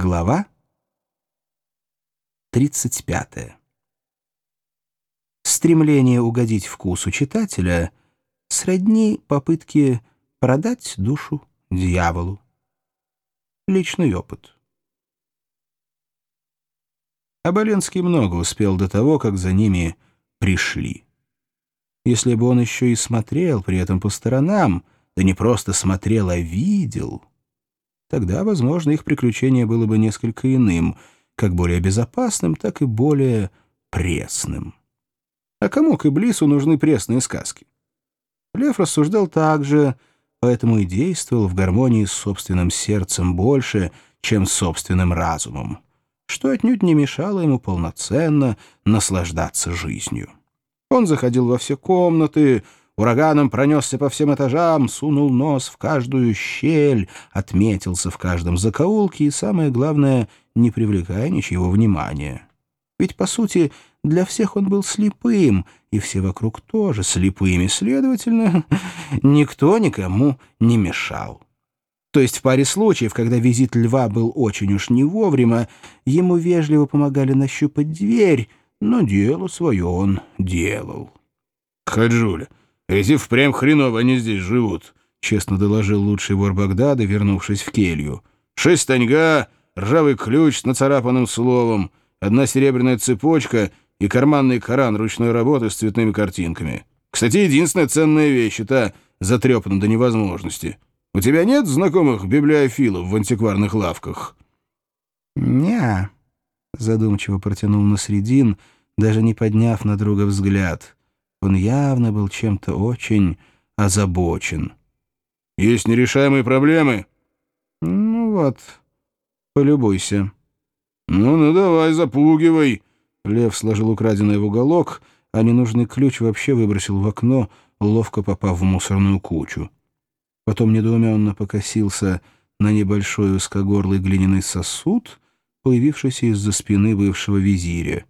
Глава 35. Стремление угодить вкусу читателя сродни попытке продать душу дьяволу. Личный опыт. Оболенский много успел до того, как за ними пришли. Если бы он еще и смотрел при этом по сторонам, да не просто смотрел, а видел, тогда, возможно, их приключение было бы несколько иным, как более безопасным, так и более пресным. А кому к Иблису нужны пресные сказки? Лев рассуждал так же, поэтому и действовал в гармонии с собственным сердцем больше, чем с собственным разумом, что отнюдь не мешало ему полноценно наслаждаться жизнью. Он заходил во все комнаты, ураганом пронесся по всем этажам, сунул нос в каждую щель, отметился в каждом закоулке и, самое главное, не привлекая ничего внимания. Ведь, по сути, для всех он был слепым, и все вокруг тоже слепыми, следовательно, никто никому не мешал. То есть в паре случаев, когда визит льва был очень уж не вовремя, ему вежливо помогали нащупать дверь, но дело свое он делал. «Хаджуля, эти впрямь хреново они здесь живут», — честно доложил лучший вор Багдада, вернувшись в келью. «Шесть таньга, ржавый ключ с нацарапанным словом, одна серебряная цепочка и карманный Коран ручной работы с цветными картинками. Кстати, единственная ценная вещь — это затрепана до невозможности. У тебя нет знакомых библиофилов в антикварных лавках?» «Не-а», задумчиво протянул на средин, даже не подняв на друга взгляд. Он явно был чем-то очень озабочен. «Есть нерешаемые проблемы?» «Ну вот, полюбуйся». «Ну-ну, давай, запугивай». Лев сложил украденный в уголок, а ненужный ключ вообще выбросил в окно, ловко попав в мусорную кучу. Потом недоуменно покосился на небольшой узкогорлый глиняный сосуд — появившийся из-за спины бывшего визиря.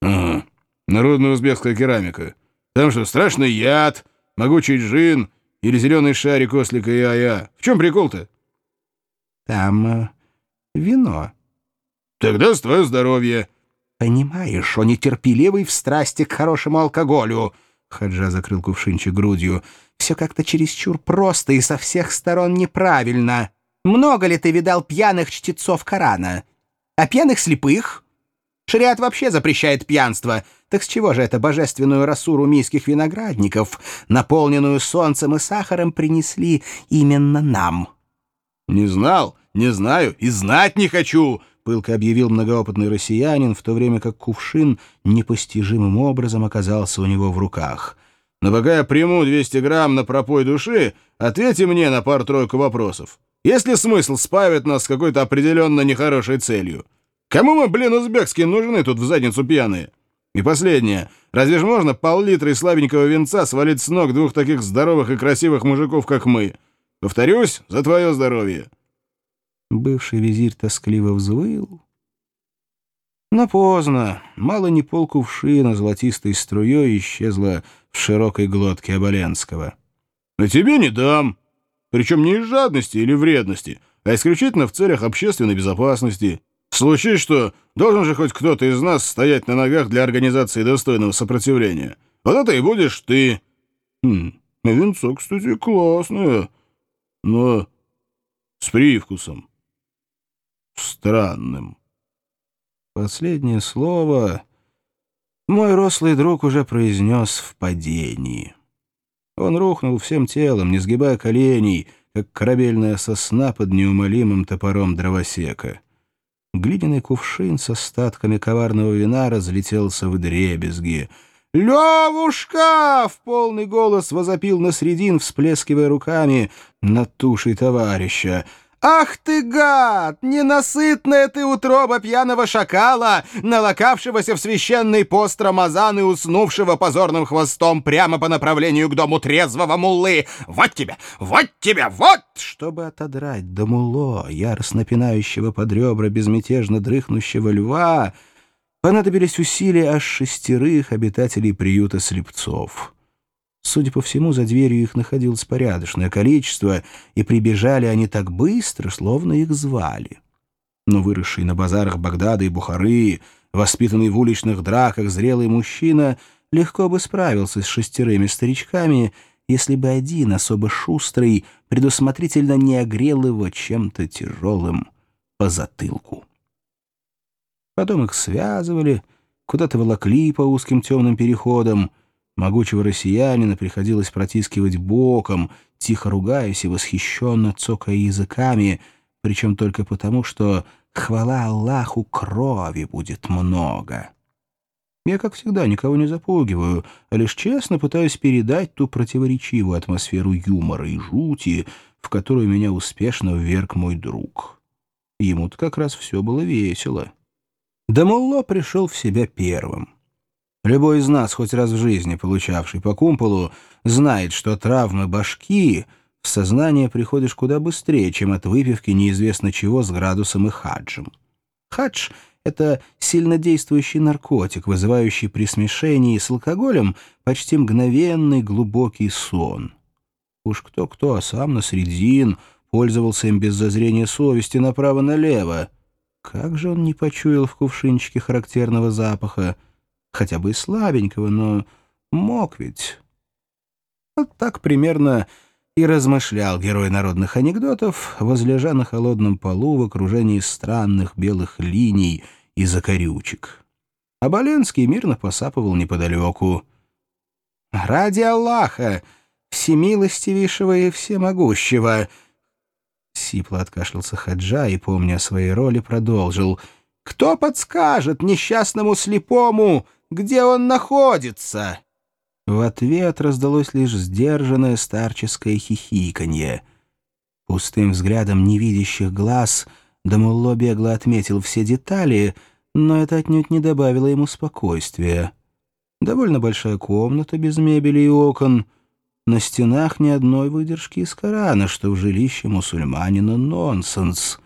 «Ага, народная узбекская керамика. Там что, страшный яд, могучий джин или зеленый шарик ослика и ая? В чем прикол-то?» «Там э, вино». «Тогда с твое здоровье». «Понимаешь, он нетерпеливый в страсти к хорошему алкоголю». Хаджа закрыл кувшинчик грудью. «Все как-то чересчур просто и со всех сторон неправильно. Много ли ты видал пьяных чтецов Корана?» А пьяных слепых? Шариат вообще запрещает пьянство. Так с чего же это божественную расуру мийских виноградников, наполненную солнцем и сахаром, принесли именно нам? «Не знал, не знаю и знать не хочу!» — пылко объявил многоопытный россиянин, в то время как кувшин непостижимым образом оказался у него в руках. «Но пока я приму 200 грамм на пропой души, ответьте мне на пару-тройку вопросов. Есть ли смысл спавить нас с какой-то определенно нехорошей целью? Кому мы, блин, узбекские, нужны тут в задницу пьяные? И последнее. Разве ж можно пол-литра и слабенького венца свалить с ног двух таких здоровых и красивых мужиков, как мы? Повторюсь, за твое здоровье. Бывший визирь тоскливо взвыл. Но поздно. Мало не пол кувшина золотистой струей исчезла в широкой глотке Оболенского. — А тебе не дам, причем не из жадности или вредности, а исключительно в целях общественной безопасности. Случись что, должен же хоть кто-то из нас стоять на ногах для организации достойного сопротивления. Вот это и будешь ты. Хм, венцо, кстати, классное, но с привкусом. Странным. Последнее слово мой рослый друг уже произнес в падении. Он рухнул всем телом, не сгибая коленей, как корабельная сосна под неумолимым топором дровосека. Глиняный кувшин с остатками коварного вина разлетелся в дребезги. «Левушка!» — в полный голос возопил на средин, всплескивая руками над тушей товарища. «Ах ты, гад! Ненасытная ты утроба пьяного шакала, налокавшегося в священный пост Рамазан и уснувшего позорным хвостом прямо по направлению к дому трезвого муллы! Вот тебя! Вот тебя! Вот!» Чтобы отодрать до мулло, яростно пинающего под ребра безмятежно дрыхнущего льва, понадобились усилия аж шестерых обитателей приюта слепцов. Судя по всему, за дверью их находилось порядочное количество, и прибежали они так быстро, словно их звали. но выросший на базарах Багдада и Бухары, воспитанный в уличных драках зрелый мужчина легко бы справился с шестерыми старичками, если бы один особо шустрый предусмотрительно не огрел его чем-то тяжелым по затылку. Потом их связывали, куда-то волокли по узким темным переходам. Могучего россиянина приходилось протискивать боком, тихо ругаясь и восхищенно цокая языками, причем только потому, что хвала Аллаху крови будет много. Я, как всегда, никого не запугиваю, а лишь честно пытаюсь передать ту противоречивую атмосферу юмора и жути, в которую меня успешно вверг мой друг. Ему-то как раз все было весело. Дамулло пришел в себя первым. Любой из нас, хоть раз в жизни получавший по кумполу, знает, что травмы башки в сознание приходишь куда быстрее, чем от выпивки неизвестно чего с градусом и хаджем. Хадж — это сильнодействующий наркотик, вызывающий при смешении с алкоголем почти мгновенный глубокий сон. Уж кто-кто, а сам Насредин пользовался им без зазрения совести направо-налево. Как же он не почуял в кувшинчике характерного запаха, хотя бы и слабенького, но мог ведь. Вот так примерно и размышлял герой народных анекдотов, возлежа на холодном полу в окружении странных белых линий и закорючек. А Боленский мирно посапывал неподалеку. «Ради Аллаха, всемилостивейшего и всемогущего!» Сипло откашлялся Хаджа и, помня о своей роли, продолжил. «Кто подскажет несчастному слепому, где он находится?» В ответ раздалось лишь сдержанное старческое хихиканье. Пустым взглядом невидящих глаз Дамулло бегло отметил все детали, но это отнюдь не добавило ему спокойствия. Довольно большая комната без мебели и окон — на стенах ни одной выдержки из Корана, что в жилище мусульманина нонсенс.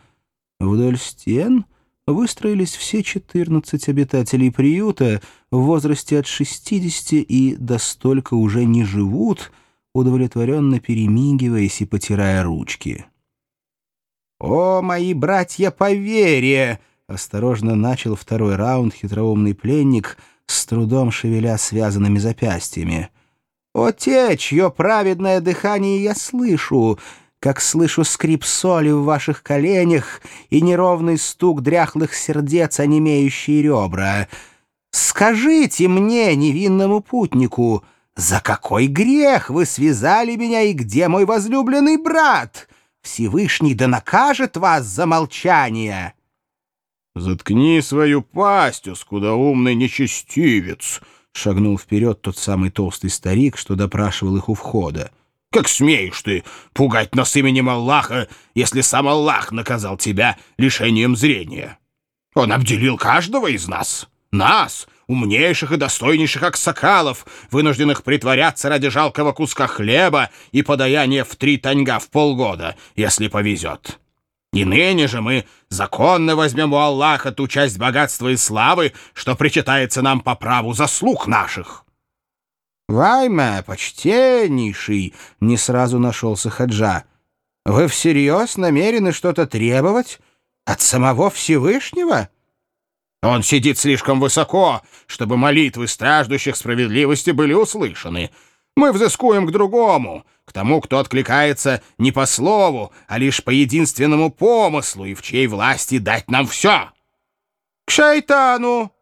Вдоль стен выстроились все 14 обитателей приюта в возрасте от 60 и до столько уже не живут, удовлетворенно перемигиваясь и потирая ручки. «О, мои братья по вере!» — осторожно начал второй раунд хитроумный пленник, с трудом шевеля связанными запястьями — о те, чье праведное дыхание я слышу, как слышу скрип соли в ваших коленях и неровный стук дряхлых сердец, онемеющие ребра. Скажите мне, невинному путнику, за какой грех вы связали меня и где мой возлюбленный брат? Всевышний да накажет вас за молчание!» «Заткни свою пасть, скудоумный нечестивец!» Шагнул вперед тот самый толстый старик, что допрашивал их у входа. «Как смеешь ты пугать нас именем Аллаха, если сам Аллах наказал тебя лишением зрения? Он обделил каждого из нас, нас, умнейших и достойнейших аксакалов, вынужденных притворяться ради жалкого куска хлеба и подаяния в три таньга в полгода, если повезет». И ныне же мы законно возьмем у Аллаха ту часть богатства и славы, что причитается нам по праву заслуг наших». «Вайме, почтеннейший!» — не сразу нашелся Хаджа. «Вы всерьез намерены что-то требовать от самого Всевышнего?» «Он сидит слишком высоко, чтобы молитвы страждущих справедливости были услышаны. Мы взыскуем к другому, к тому, кто откликается не по слову, а лишь по единственному помыслу и в чьей власти дать нам все. К шайтану,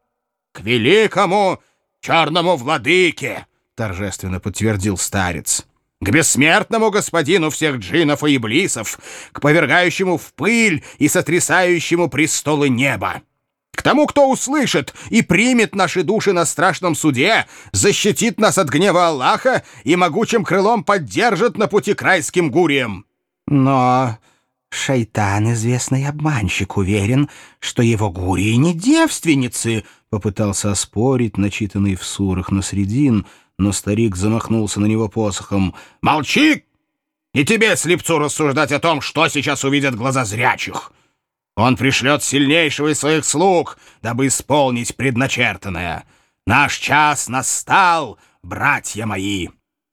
к великому черному владыке, торжественно подтвердил старец. К бессмертному господину всех джинов и иблисов, к повергающему в пыль и сотрясающему престолы неба. К тому, кто услышит и примет наши души на страшном суде, защитит нас от гнева Аллаха и могучим крылом поддержит на пути к райским гуриям. Но шайтан, известный обманщик, уверен, что его гурии не девственницы, попытался оспорить начитанный в сурах на средин, но старик замахнулся на него посохом. «Молчи! И тебе, слепцу, рассуждать о том, что сейчас увидят глаза зрячих!» Он пришлет сильнейшего из своих слуг, дабы исполнить предначертанное. Наш час настал, братья мои!»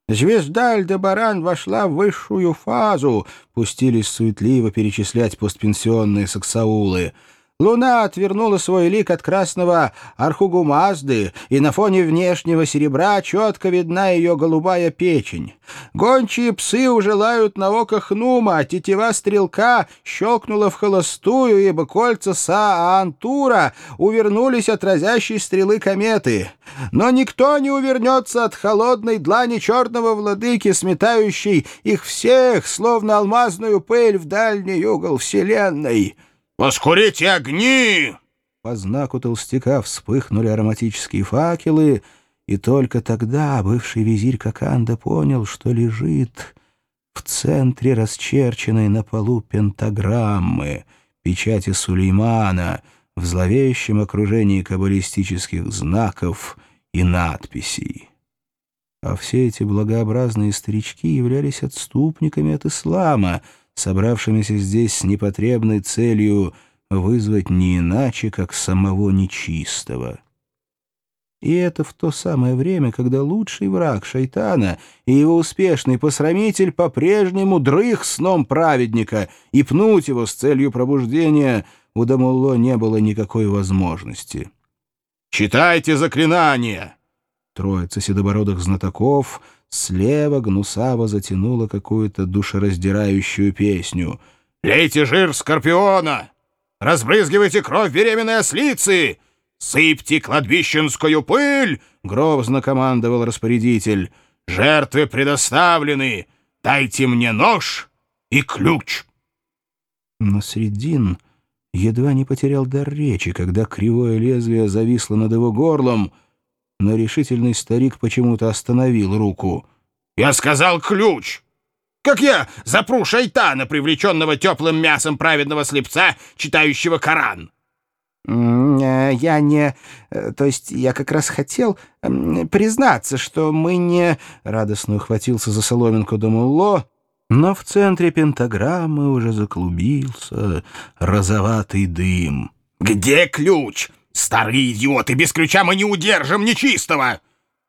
Звезда Альдебаран вошла в высшую фазу, пустились суетливо перечислять постпенсионные саксаулы. Луна отвернула свой лик от красного архугумазды, и на фоне внешнего серебра четко видна ее голубая печень. Гончие псы уже лают на оках Нума, а тетива стрелка щелкнула в холостую, ибо кольца Саантура увернулись от разящей стрелы кометы. Но никто не увернется от холодной длани черного владыки, сметающей их всех, словно алмазную пыль в дальний угол вселенной». «Поскурите огни!» По знаку толстяка вспыхнули ароматические факелы, и только тогда бывший визирь Коканда понял, что лежит в центре расчерченной на полу пентаграммы, печати Сулеймана, в зловещем окружении каббалистических знаков и надписей. А все эти благообразные старички являлись отступниками от ислама — собравшимися здесь с непотребной целью вызвать не иначе, как самого нечистого. И это в то самое время, когда лучший враг шайтана и его успешный посрамитель по-прежнему дрых сном праведника, и пнуть его с целью пробуждения у Дамулло не было никакой возможности. «Читайте заклинание!» Троица седобородых знатоков — Слева Гнусава затянула какую-то душераздирающую песню. «Лейте жир скорпиона! Разбрызгивайте кровь беременной ослицы! Сыпьте кладбищенскую пыль!» — грозно командовал распорядитель. «Жертвы предоставлены! Дайте мне нож и ключ!» Но Средин едва не потерял дар речи, когда кривое лезвие зависло над его горлом — но решительный старик почему-то остановил руку. «Я сказал ключ! Как я запру шайтана, привлеченного теплым мясом праведного слепца, читающего Коран?» э, «Я не... Э, то есть я как раз хотел признаться, что мы не...» Радостно ухватился за соломинку Дамулло, но в центре пентаграммы уже заклубился розоватый дым. «Где ключ?» «Старые идиоты! Без ключа мы не удержим нечистого!»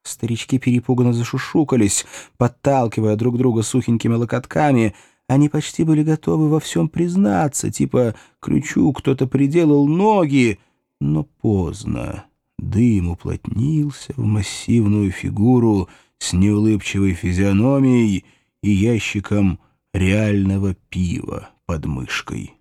Старички перепуганно зашушукались, подталкивая друг друга сухенькими локотками. Они почти были готовы во всем признаться, типа ключу кто-то приделал ноги, но поздно. Дым уплотнился в массивную фигуру с неулыбчивой физиономией и ящиком реального пива под мышкой.